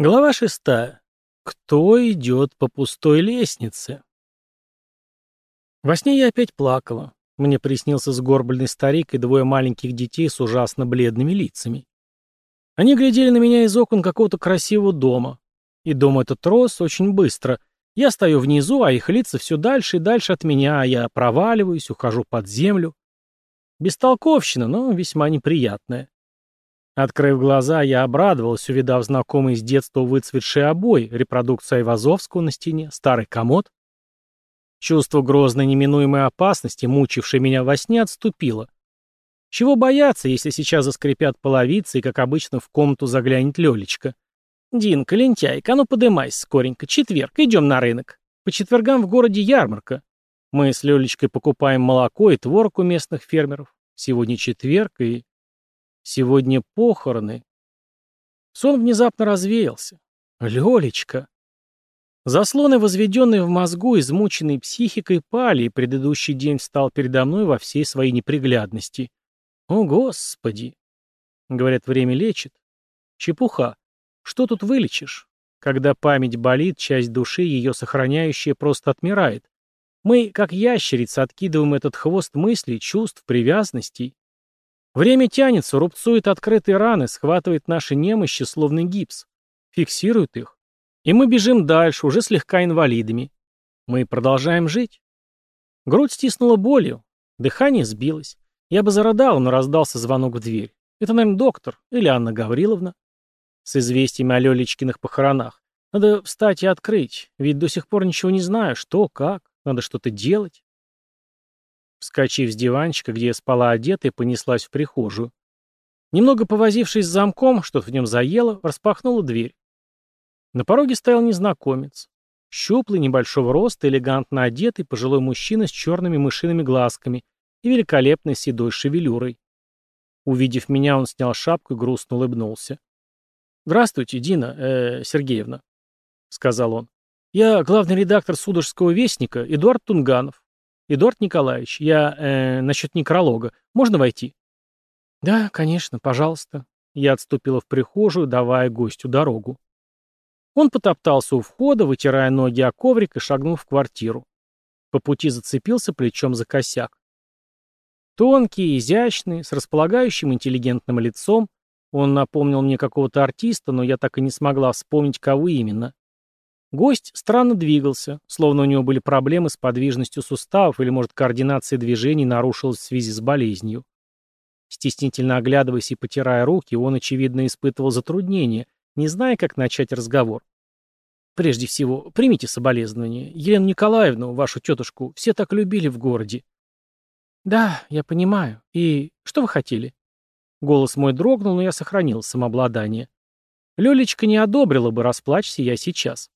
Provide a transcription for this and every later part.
Глава 6. Кто идет по пустой лестнице? Во сне я опять плакала. Мне приснился сгорбленный старик и двое маленьких детей с ужасно бледными лицами. Они глядели на меня из окон какого-то красивого дома. И дом этот рос очень быстро. Я стою внизу, а их лица все дальше и дальше от меня, а я проваливаюсь, ухожу под землю. Бестолковщина, но весьма неприятная. Открыв глаза, я обрадовался, увидав знакомые с детства выцветшие обои, репродукцию Айвазовского на стене, старый комод. Чувство грозной неминуемой опасности, мучившей меня во сне, отступило. Чего бояться, если сейчас заскрипят половицы и, как обычно, в комнату заглянет Лёлечка? «Динка, лентяйка, а ну подымайся скоренько, четверг, идем на рынок. По четвергам в городе ярмарка. Мы с Лёлечкой покупаем молоко и творог у местных фермеров. Сегодня четверг, и Сегодня похороны. Сон внезапно развеялся. Лёлечка. Заслоны, возведенные в мозгу, измученные психикой, пали, и предыдущий день встал передо мной во всей своей неприглядности. О, Господи! Говорят, время лечит. Чепуха. Что тут вылечишь? Когда память болит, часть души, ее сохраняющая, просто отмирает. Мы, как ящерица, откидываем этот хвост мыслей, чувств, привязанностей. Время тянется, рубцует открытые раны, схватывает наши немощи, словно гипс. Фиксирует их. И мы бежим дальше, уже слегка инвалидами. Мы продолжаем жить. Грудь стиснула болью, дыхание сбилось. Я бы зарыдал, но раздался звонок в дверь. Это, наверное, доктор или Анна Гавриловна. С известиями о Лёлечкиных похоронах. Надо встать и открыть, ведь до сих пор ничего не знаю, что, как, надо что-то делать. Вскочив с диванчика, где я спала одетая, понеслась в прихожую. Немного повозившись с замком, что-то в нем заело, распахнула дверь. На пороге стоял незнакомец. Щуплый, небольшого роста, элегантно одетый, пожилой мужчина с черными мышиными глазками и великолепной седой шевелюрой. Увидев меня, он снял шапку и грустно улыбнулся. «Здравствуйте, Дина э, Сергеевна», — сказал он. «Я главный редактор «Судожского вестника» Эдуард Тунганов. «Эдуард Николаевич, я... Э, насчет некролога. Можно войти?» «Да, конечно, пожалуйста». Я отступила в прихожую, давая гостю дорогу. Он потоптался у входа, вытирая ноги о коврик и шагнул в квартиру. По пути зацепился плечом за косяк. Тонкий, изящный, с располагающим интеллигентным лицом, он напомнил мне какого-то артиста, но я так и не смогла вспомнить, кого именно. Гость странно двигался, словно у него были проблемы с подвижностью суставов или, может, координация движений нарушилась в связи с болезнью. Стеснительно оглядываясь и потирая руки, он, очевидно, испытывал затруднения, не зная, как начать разговор. «Прежде всего, примите соболезнования. Елену Николаевну, вашу тетушку, все так любили в городе». «Да, я понимаю. И что вы хотели?» Голос мой дрогнул, но я сохранил самообладание. Лёлечка не одобрила бы, расплачься я сейчас.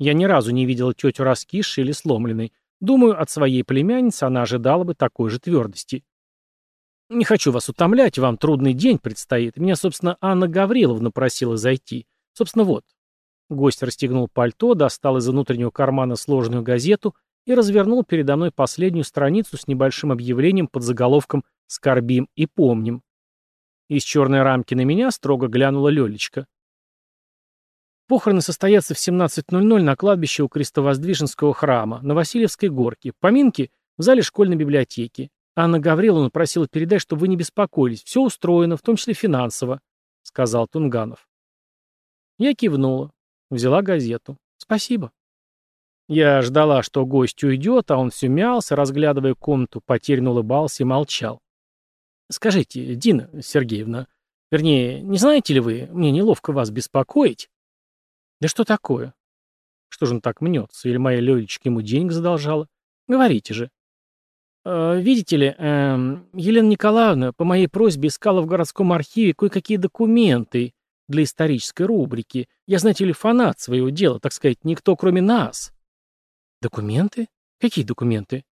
Я ни разу не видел тетю раскисшей или сломленной. Думаю, от своей племянницы она ожидала бы такой же твердости. «Не хочу вас утомлять, вам трудный день предстоит. Меня, собственно, Анна Гавриловна просила зайти. Собственно, вот». Гость расстегнул пальто, достал из внутреннего кармана сложенную газету и развернул передо мной последнюю страницу с небольшим объявлением под заголовком «Скорбим и помним». Из черной рамки на меня строго глянула Лелечка. Похороны состоятся в 17.00 на кладбище у Крестовоздвиженского храма, на Васильевской горке. Поминки в зале школьной библиотеки. Анна Гавриловна просила передать, чтобы вы не беспокоились. Все устроено, в том числе финансово, — сказал Тунганов. Я кивнула. Взяла газету. Спасибо. Я ждала, что гость уйдет, а он все мялся, разглядывая комнату, потерянно улыбался и молчал. «Скажите, Дина Сергеевна, вернее, не знаете ли вы, мне неловко вас беспокоить?» «Да что такое? Что же он так мнется? Или моя Лёлечка ему денег задолжала? Говорите же». «Э, «Видите ли, э, Елена Николаевна по моей просьбе искала в городском архиве кое-какие документы для исторической рубрики. Я, знаете ли, фанат своего дела, так сказать, никто кроме нас». «Документы? Какие документы?»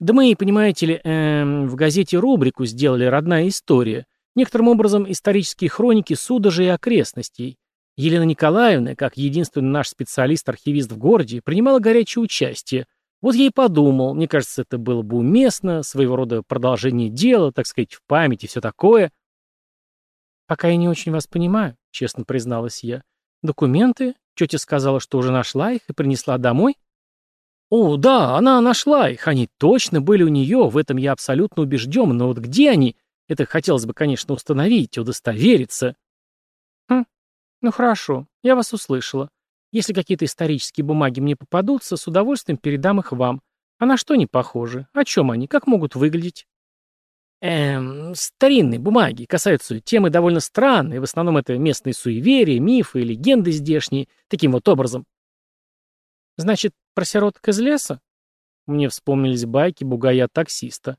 «Да мы, понимаете ли, э, в газете рубрику сделали «Родная история». Некоторым образом исторические хроники судожей и окрестностей. Елена Николаевна, как единственный наш специалист-архивист в городе, принимала горячее участие. Вот я и подумал, мне кажется, это было бы уместно, своего рода продолжение дела, так сказать, в памяти, все такое. «Пока я не очень вас понимаю», — честно призналась я. «Документы? Тетя сказала, что уже нашла их и принесла домой?» «О, да, она нашла их. Они точно были у нее, в этом я абсолютно убежден. Но вот где они? Это хотелось бы, конечно, установить, удостовериться. Ну хорошо, я вас услышала. Если какие-то исторические бумаги мне попадутся, с удовольствием передам их вам. А на что они похожи? О чем они? Как могут выглядеть? Эм, старинные бумаги касаются темы довольно странной, в основном это местные суеверия, мифы и легенды здешние, таким вот образом. Значит, про сироток из леса? Мне вспомнились байки бугая-таксиста.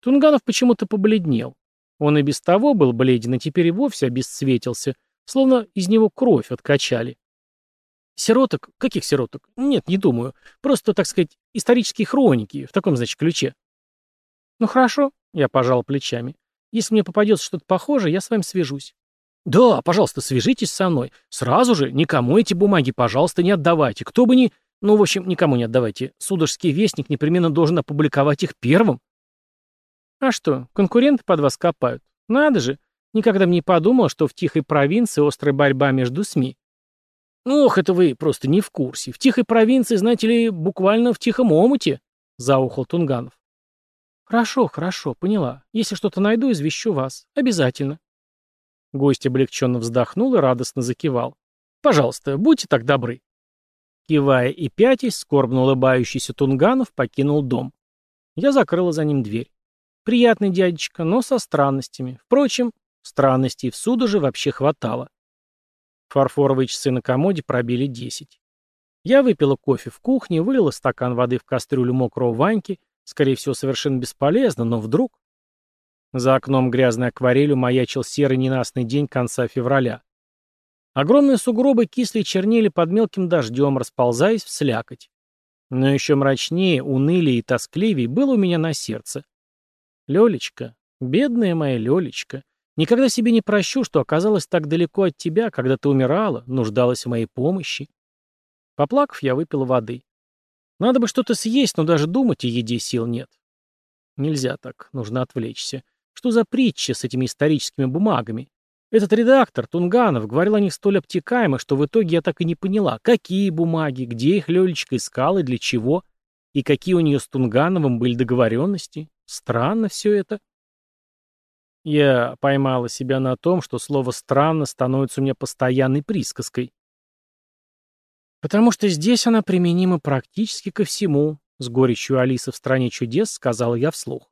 Тунганов почему-то побледнел. Он и без того был бледен, а теперь и вовсе обесцветился, Словно из него кровь откачали. Сироток? Каких сироток? Нет, не думаю. Просто, так сказать, исторические хроники, в таком, значит, ключе. Ну хорошо, я пожал плечами. Если мне попадется что-то похожее, я с вами свяжусь. Да, пожалуйста, свяжитесь со мной. Сразу же никому эти бумаги, пожалуйста, не отдавайте. Кто бы ни... Ну, в общем, никому не отдавайте. Судорожский вестник непременно должен опубликовать их первым. А что, конкуренты под вас копают? Надо же. Никогда бы не подумал, что в тихой провинции острая борьба между СМИ. Ну, «Ох, это вы просто не в курсе. В тихой провинции, знаете ли, буквально в тихом омуте», — заухал Тунганов. «Хорошо, хорошо, поняла. Если что-то найду, извещу вас. Обязательно». Гость облегченно вздохнул и радостно закивал. «Пожалуйста, будьте так добры». Кивая и пятясь, скорбно улыбающийся Тунганов покинул дом. Я закрыла за ним дверь. Приятный дядечка, но со странностями. Впрочем, Странностей в суду же вообще хватало. Фарфоровые часы на комоде пробили десять. Я выпила кофе в кухне, вылила стакан воды в кастрюлю мокрого Ваньки, скорее всего, совершенно бесполезно, но вдруг... За окном грязной акварелью маячил серый ненастный день конца февраля. Огромные сугробы кисли чернели под мелким дождем, расползаясь в слякоть. Но еще мрачнее, унылее и тоскливее было у меня на сердце. Лелечка, бедная моя Лелечка, Никогда себе не прощу, что оказалась так далеко от тебя, когда ты умирала, нуждалась в моей помощи. Поплакав, я выпил воды. Надо бы что-то съесть, но даже думать о еде сил нет. Нельзя так, нужно отвлечься. Что за притча с этими историческими бумагами? Этот редактор, Тунганов, говорил о них столь обтекаемо, что в итоге я так и не поняла, какие бумаги, где их Лёлечка искала и для чего, и какие у нее с Тунгановым были договоренности. Странно все это. Я поймала себя на том, что слово «странно» становится у меня постоянной присказкой. «Потому что здесь она применима практически ко всему», — с горечью Алиса в «Стране чудес» сказала я вслух.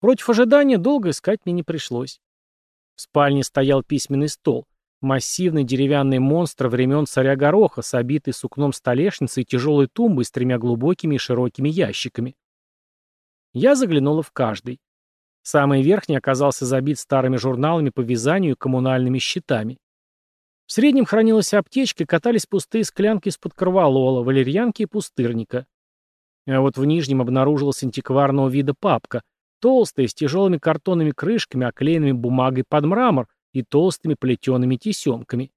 Против ожидания долго искать мне не пришлось. В спальне стоял письменный стол, массивный деревянный монстр времен царя Гороха с обитой сукном столешницей и тяжелой тумбой с тремя глубокими и широкими ящиками. Я заглянула в каждый. Самый верхний оказался забит старыми журналами по вязанию и коммунальными счетами. В среднем хранилась аптечка, катались пустые склянки из-под корвалола, валерьянки и пустырника. А вот в нижнем обнаружилась антикварного вида папка, толстая, с тяжелыми картонными крышками, оклеенными бумагой под мрамор и толстыми плетеными тесемками.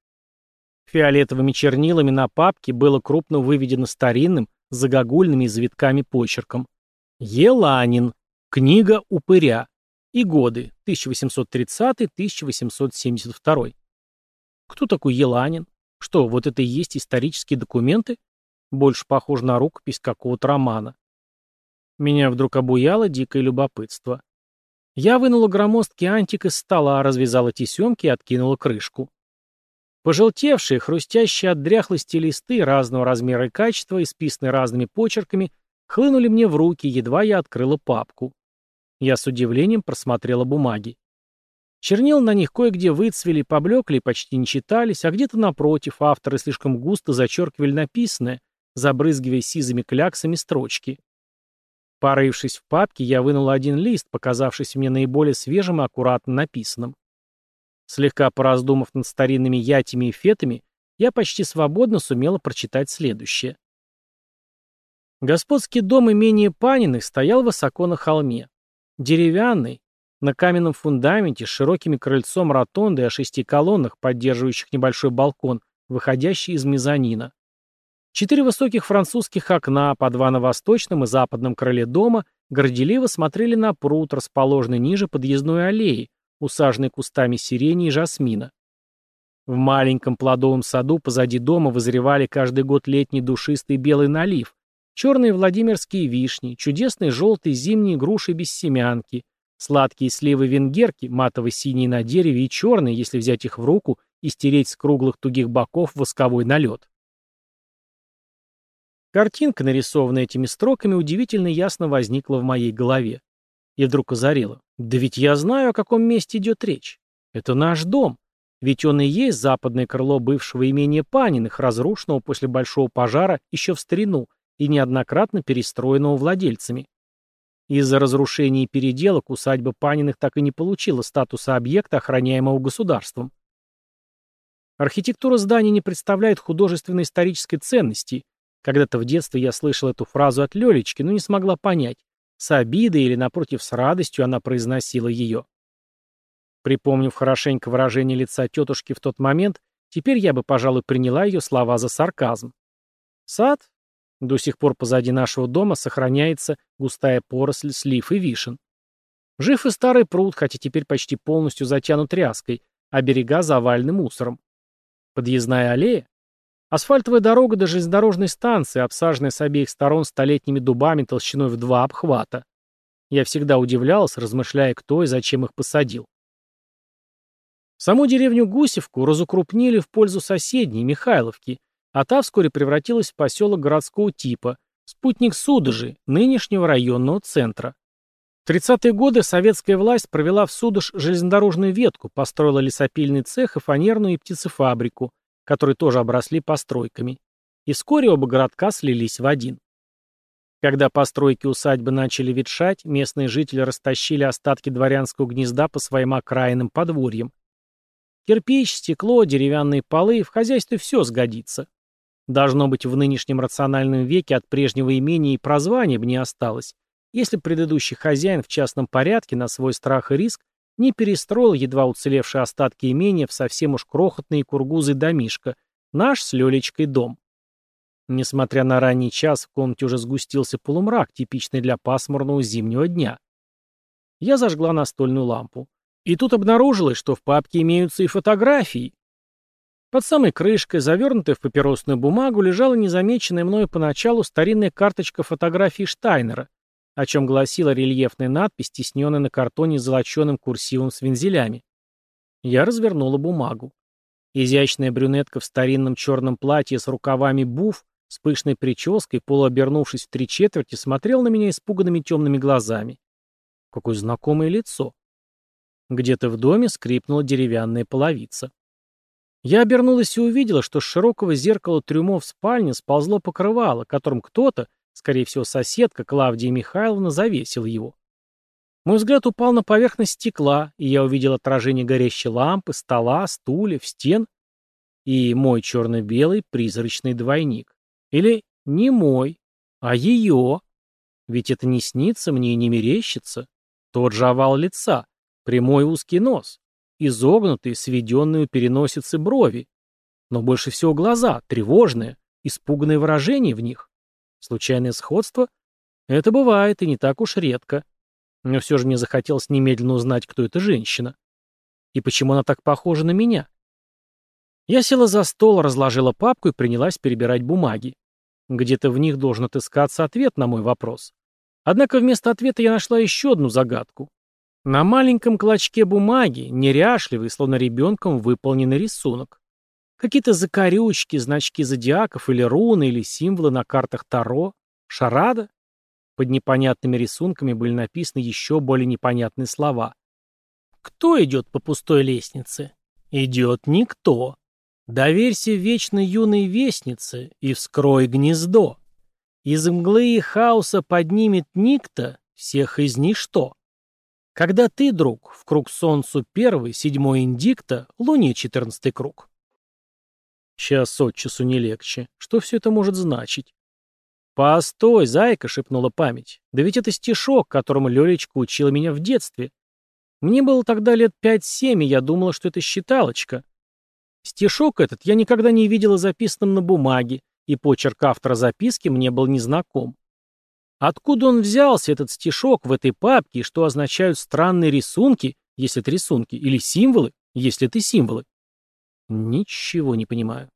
Фиолетовыми чернилами на папке было крупно выведено старинным, загогульными завитками почерком. «Еланин. Книга упыря и годы 1830-1872. Кто такой Еланин? Что, вот это и есть исторические документы? Больше похоже на рукопись какого-то романа. Меня вдруг обуяло дикое любопытство. Я вынула громоздкий антик из стола, развязала тесемки и откинула крышку. Пожелтевшие, хрустящие от дряхлости листы разного размера и качества, исписанные разными почерками, хлынули мне в руки, едва я открыла папку. Я с удивлением просмотрела бумаги. Чернил на них кое-где выцвели, поблекли, почти не читались, а где-то напротив авторы слишком густо зачеркивали написанное, забрызгивая сизыми кляксами строчки. Порывшись в папке, я вынула один лист, показавшийся мне наиболее свежим и аккуратно написанным. Слегка пораздумав над старинными ятями и фетами, я почти свободно сумела прочитать следующее. Господский дом имени Паниных стоял высоко на холме. Деревянный, на каменном фундаменте с широкими крыльцом ротонды о шести колоннах, поддерживающих небольшой балкон, выходящий из мезонина. Четыре высоких французских окна, по два на восточном и западном крыле дома, горделиво смотрели на пруд, расположенный ниже подъездной аллеи, усаженный кустами сирени и жасмина. В маленьком плодовом саду позади дома вызревали каждый год летний душистый белый налив, черные владимирские вишни, чудесные желтые зимние груши без семянки, сладкие сливы венгерки, матово-синие на дереве и черные, если взять их в руку и стереть с круглых тугих боков восковой налет. Картинка, нарисованная этими строками, удивительно ясно возникла в моей голове. И вдруг озарила. Да ведь я знаю, о каком месте идет речь. Это наш дом. Ведь он и есть западное крыло бывшего имения Паниных, разрушенного после большого пожара еще в старину, и неоднократно перестроенного владельцами. Из-за разрушений и переделок усадьба Паниных так и не получила статуса объекта, охраняемого государством. Архитектура здания не представляет художественной исторической ценности. Когда-то в детстве я слышал эту фразу от Лелечки, но не смогла понять, с обидой или, напротив, с радостью она произносила ее. Припомнив хорошенько выражение лица тетушки в тот момент, теперь я бы, пожалуй, приняла ее слова за сарказм. Сад до сих пор позади нашего дома сохраняется густая поросль слив и вишен. Жив и старый пруд, хотя теперь почти полностью затянут ряской, а берега завалены мусором. Подъездная аллея? Асфальтовая дорога до железнодорожной станции, обсаженная с обеих сторон столетними дубами толщиной в два обхвата. Я всегда удивлялся, размышляя, кто и зачем их посадил. Саму деревню Гусевку разукрупнили в пользу соседней, Михайловки, а та вскоре превратилась в поселок городского типа, спутник Судожи, нынешнего районного центра. В 30-е годы советская власть провела в Судож железнодорожную ветку, построила лесопильный цех и фанерную и птицефабрику, которые тоже обросли постройками. И вскоре оба городка слились в один. Когда постройки усадьбы начали ветшать, местные жители растащили остатки дворянского гнезда по своим окраинным подворьям. Кирпич, стекло, деревянные полы, в хозяйстве все сгодится. Должно быть, в нынешнем рациональном веке от прежнего имения и прозвания бы не осталось, если предыдущий хозяин в частном порядке на свой страх и риск не перестроил едва уцелевшие остатки имения в совсем уж крохотные кургузы домишка, наш с Лелечкой дом. Несмотря на ранний час, в комнате уже сгустился полумрак, типичный для пасмурного зимнего дня. Я зажгла настольную лампу. И тут обнаружилось, что в папке имеются и фотографии. Под самой крышкой, завернутая в папиросную бумагу, лежала незамеченная мною поначалу старинная карточка фотографии Штайнера, о чем гласила рельефная надпись, стесненная на картоне с золоченым курсивом с вензелями. Я развернула бумагу. Изящная брюнетка в старинном черном платье с рукавами буф, с пышной прической, полуобернувшись в три четверти, смотрел на меня испуганными темными глазами. Какое знакомое лицо. Где-то в доме скрипнула деревянная половица. Я обернулась и увидела, что с широкого зеркала трюмо в спальне сползло покрывало, которым кто-то, скорее всего соседка Клавдия Михайловна, завесил его. Мой взгляд упал на поверхность стекла, и я увидел отражение горящей лампы, стола, стульев, стен и мой черно-белый призрачный двойник. Или не мой, а ее. Ведь это не снится мне и не мерещится. Тот же овал лица, прямой узкий нос, Изогнутые, сведенные у переносицы брови. Но больше всего глаза, тревожные, испуганное выражение в них. Случайное сходство? Это бывает, и не так уж редко. Но все же мне захотелось немедленно узнать, кто эта женщина. И почему она так похожа на меня? Я села за стол, разложила папку и принялась перебирать бумаги. Где-то в них должен отыскаться ответ на мой вопрос. Однако вместо ответа я нашла еще одну загадку. На маленьком клочке бумаги, неряшливый, словно ребенком, выполненный рисунок. Какие-то закорючки, значки зодиаков или руны, или символы на картах Таро. Шарада? Под непонятными рисунками были написаны еще более непонятные слова. Кто идет по пустой лестнице? Идет никто. Доверься вечной юной вестнице и вскрой гнездо. Из мглы и хаоса поднимет никто всех из ничто. Когда ты, друг, в круг солнцу первый, седьмой индикта, луне четырнадцатый круг. Час от часу не легче. Что все это может значить? «Постой, зайка!» — шепнула память. «Да ведь это стишок, которому Лелечка учила меня в детстве. Мне было тогда лет пять-семь, и я думала, что это считалочка. Стишок этот я никогда не видела записанным на бумаге, и почерк автора записки мне был незнаком. Откуда он взялся, этот стишок, в этой папке, что означают странные рисунки, если это рисунки, или символы, если это символы? Ничего не понимаю.